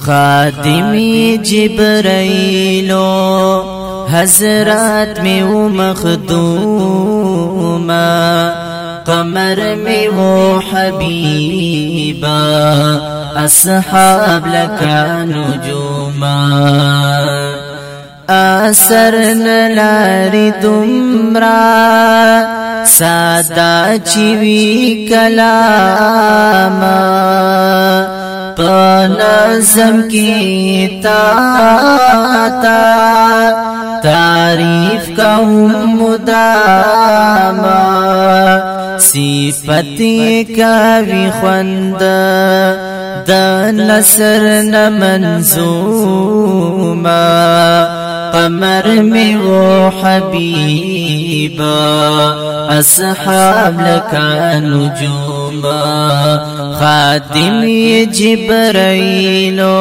خادمی جبرائیلو حضرات میں وہ مخدوما قمر میں وہ حبیبا اصحاب لکا نجوما اثر نلاری دمرا سادا چوی کلاما پنظم کی تا تا تعریف کہوں مداما صفتی کاوی خوند د نصر نمنزوما قمر میں وہ حبیبا اصحاب لکا نجوما خاتم جبرائیلو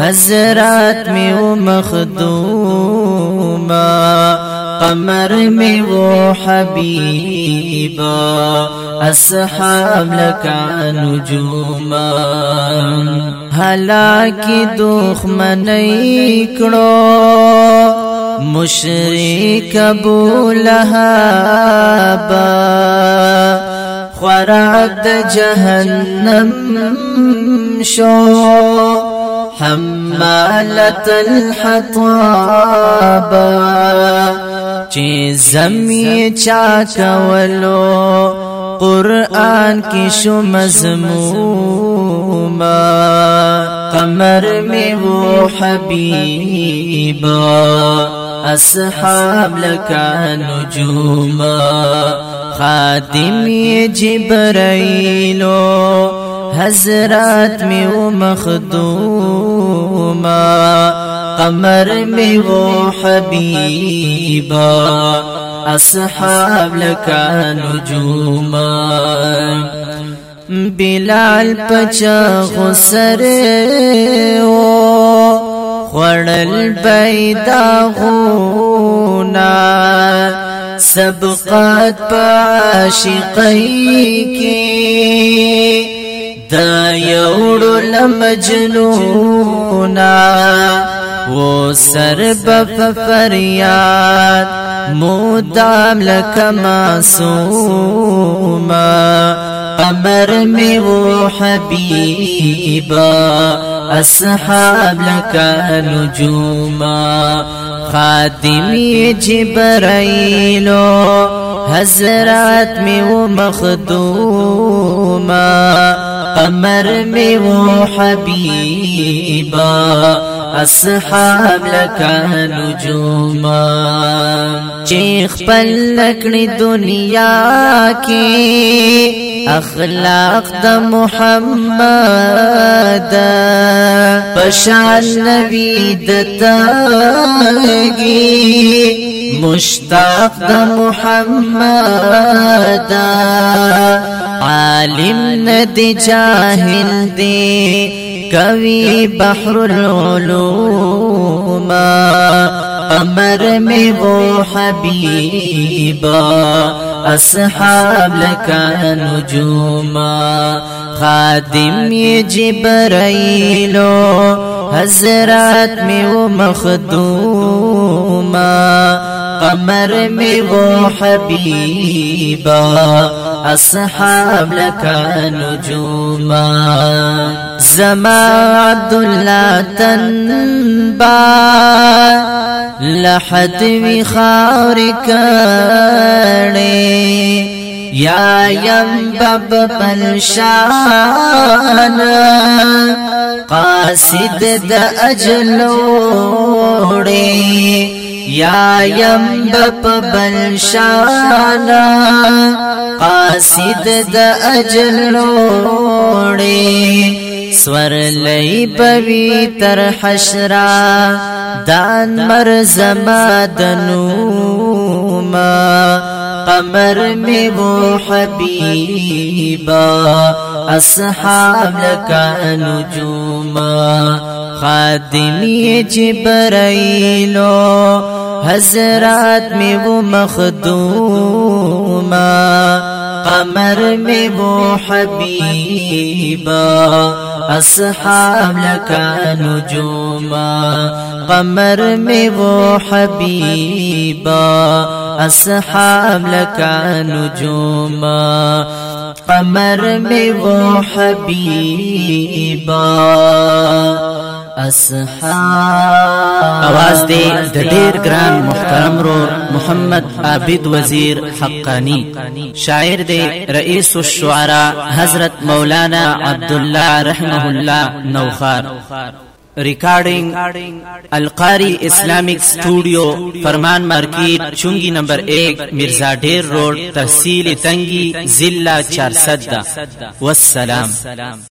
حضرات میں وہ مخدوما. قمر میں وہ حبیبا أصحاب لکا نجوما حلاکی دخ منی کڑو مشرک أبو لہابا خوراک جهنم شو. حمالة الحطاب چې زمي چا کولو قرآن کی شو مضموما قمر میں وہ حبیبا اصحاب لکا نجوما خادم جبرائیلو حضرات میں وہ مخدوما قمر میں وہ حبیبا أصحاب لکا نجوما بلال پچا غسر و خړل بیدا غونا. سبقات پاشقی کی دا یوڑو لمجنونا. وہ سر بف فریاد مدام لك معصوما قمر میں وہ حبیبا اصحاب لك نجوما خادمی جبرائیلو حضرات میں وہ مخدوما قمر میں وہ حبیبا اصحاب لکا نجوما. چیخ پل لکڑی دنیا کی اخلاق د محمد. پشان نبی دتاگی مشتاق د محمد. عالم ندی جاہل دی کوي بحر العلوم قمر میں وہ حبیبا اصحاب لکا نجوما خادم جبرائیلو حضرات میں وہ مخدوما قمر میں وہ حبیبا اصحاب لکا نجوما زما عبدالله تنبا لحد وی خاور کړي یا یم بب پلشان قاصد د اجلوړي یا یم بپ بلشانا قاصد د اجل روڑی سور لئی بوی تر حشرا دان مرزما دنوما قمر میں وہ حبیبا اصحاب لکا نجوما خادمی جبرائیلو حضرات میں وہ مخدوما قمر میں وہ حبیبا أصحاب لکا نجوما قمر میں وہ حبیبا أصحاب لکا نجوما قمر میں وہ حبیبا اصحاب. اواز دی د ډیر ګران محترم رور محمد عابد وزیر حقانی. شاعر دی رئیس الشعراء حضرت مولانا عبد الله رحمه الله نوخار. Recording अलकारी Islamic studio Farman market चुंगी number एक मिर्जा ढेर रोड तहसील तंगी जिला चार सद्दा वसलाम